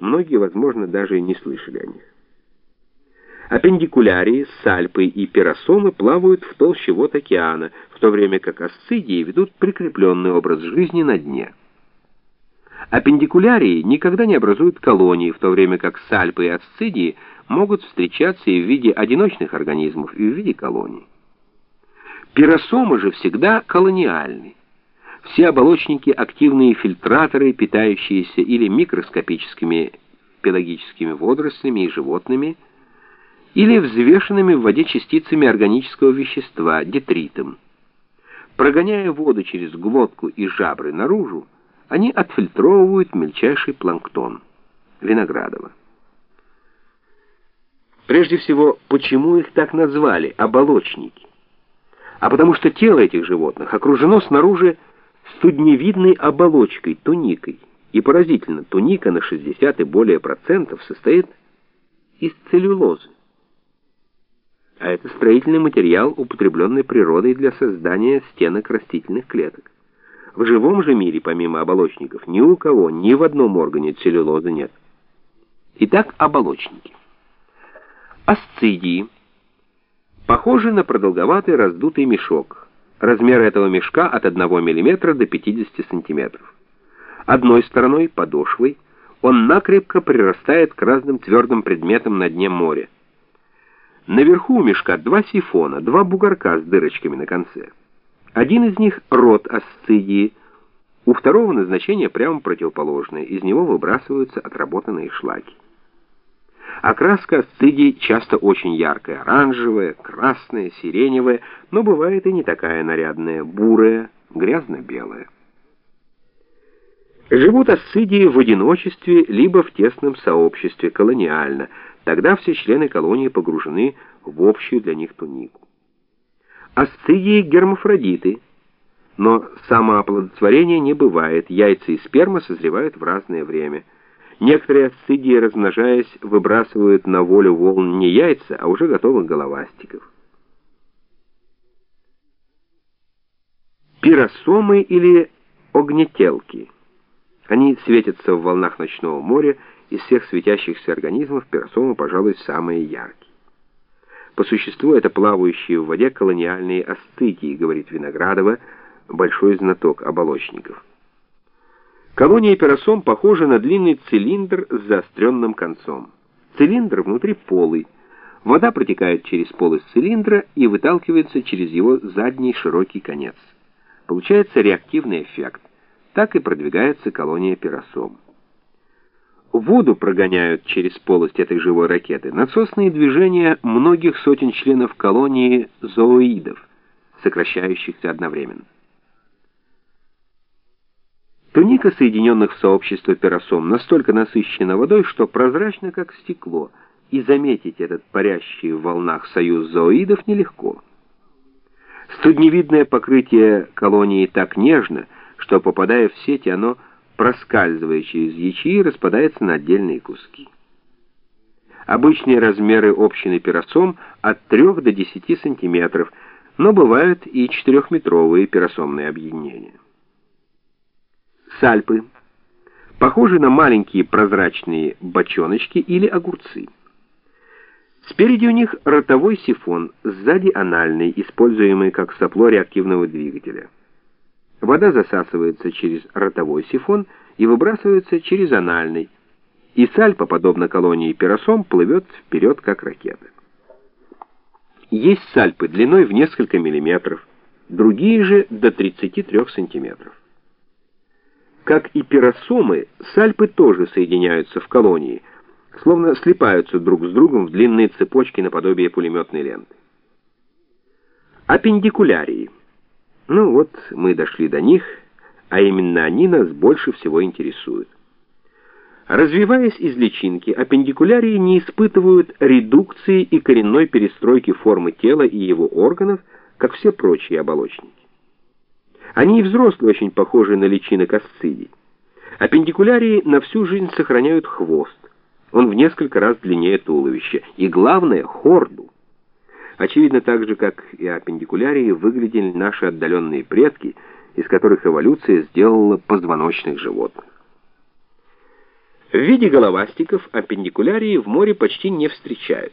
многие, возможно, даже и не слышали о них. Аппендикулярии, сальпы и пиросомы плавают в толще вод океана, в то время как асцидии ведут прикрепленный образ жизни на дне. Аппендикулярии никогда не образуют колонии, в то время как сальпы и асцидии могут встречаться и в виде одиночных организмов, и в виде колоний. Пиросомы же всегда колониальны. Все оболочники – активные фильтраторы, питающиеся или микроскопическими пелагическими водорослями и животными – или взвешенными в воде частицами органического вещества, детритом. Прогоняя воду через глотку и жабры наружу, они отфильтровывают мельчайший планктон. Виноградова. Прежде всего, почему их так назвали оболочники? А потому что тело этих животных окружено снаружи студневидной оболочкой, туникой. И поразительно, туника на 60 и более процентов состоит из целлюлозы а это строительный материал, употребленный природой для создания стенок растительных клеток. В живом же мире, помимо оболочников, ни у кого, ни в одном органе целлюлозы нет. Итак, оболочники. Асцидии. Похожи на продолговатый раздутый мешок. Размер этого мешка от 1 мм до 50 см. Одной стороной, подошвой, он накрепко прирастает к разным твердым предметам на дне моря. Наверху у мешка два сифона, два бугорка с дырочками на конце. Один из них — рот асцидии, у второго назначение прямо противоположное, из него выбрасываются отработанные шлаки. Окраска асцидий часто очень яркая, оранжевая, красная, сиреневая, но бывает и не такая нарядная, бурая, грязно-белая. Живут асцидии в одиночестве, либо в тесном сообществе, колониально – Тогда все члены колонии погружены в общую для них тунику. Асцидии гермафродиты, но самооплодотворения не бывает, яйца и сперма созревают в разное время. Некоторые асцидии, размножаясь, выбрасывают на волю волн не яйца, а уже готовых головастиков. Пиросомы или огнетелки. Они светятся в волнах ночного моря, из всех светящихся организмов пиросомы, пожалуй, самые яркие. По существу это плавающие в воде колониальные астыки, говорит Виноградова, большой знаток оболочников. Колония пиросом похожа на длинный цилиндр с заостренным концом. Цилиндр внутри полый. Вода протекает через полость цилиндра и выталкивается через его задний широкий конец. Получается реактивный эффект. Так и продвигается колония пиросом. Воду прогоняют через полость этой живой ракеты насосные движения многих сотен членов колонии зооидов, сокращающихся одновременно. Туника соединенных в сообщество пиросом настолько насыщена водой, что прозрачна, как стекло, и заметить этот парящий в волнах союз зооидов нелегко. Студневидное покрытие колонии так нежно, что, попадая в сети, оно проскальзывая через ячеи, распадается на отдельные куски. Обычные размеры общины пиросом от 3 до 10 сантиметров, но бывают и 4-метровые пиросомные объединения. Сальпы. Похожи на маленькие прозрачные бочоночки или огурцы. Спереди у них ротовой сифон, сзади анальный, используемый как сопло реактивного двигателя. Вода засасывается через ротовой сифон и выбрасывается через анальный, и сальпа, подобно колонии пиросом, плывет вперед, как ракета. Есть сальпы длиной в несколько миллиметров, другие же до 33 сантиметров. Как и пиросомы, сальпы тоже соединяются в колонии, словно слипаются друг с другом в длинные цепочки наподобие пулеметной ленты. Аппендикулярии – ну вот, мы дошли до них, а именно они нас больше всего интересуют. Развиваясь из личинки, аппендикулярии не испытывают редукции и коренной перестройки формы тела и его органов, как все прочие оболочники. Они и взрослые очень похожи на личинок асцидий. Аппендикулярии на всю жизнь сохраняют хвост. Он в несколько раз длиннее туловища. И главное, хорду. Очевидно, так же, как и аппендикулярии, выглядели наши отдаленные предки, из которых эволюция сделала позвоночных животных. В виде головастиков аппендикулярии в море почти не встречаются.